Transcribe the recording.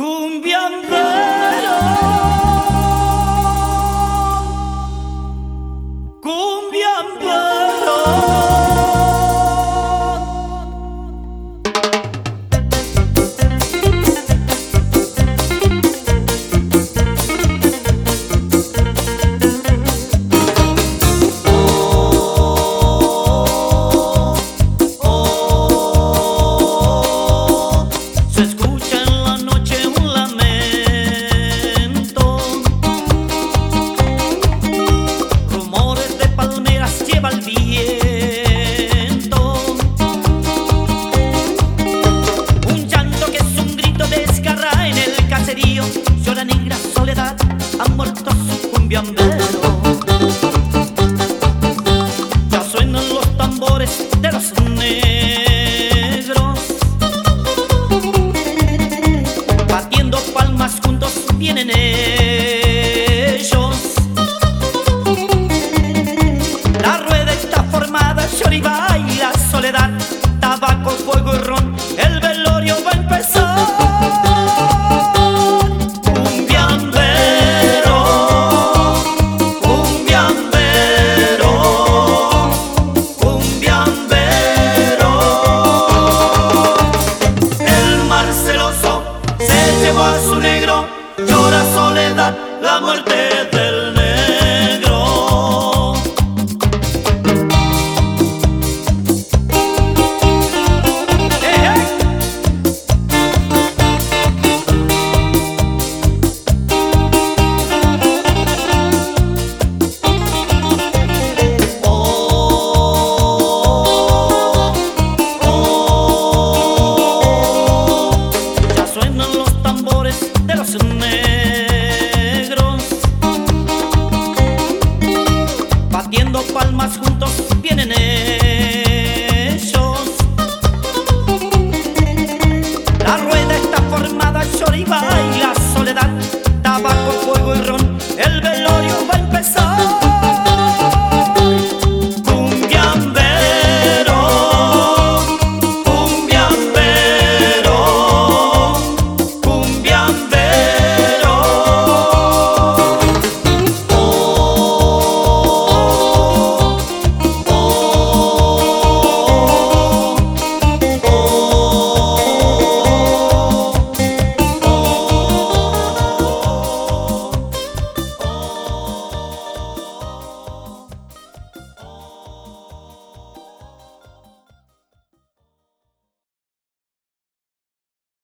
Cumbiando formada, Choriba y la soledad. Tabaco, fuego y ron, el velorio va a empezar. Cumbiambero, cumbiambero, cumbiambero. El mar celoso se llevó a su negro, llora soledad, la muerte del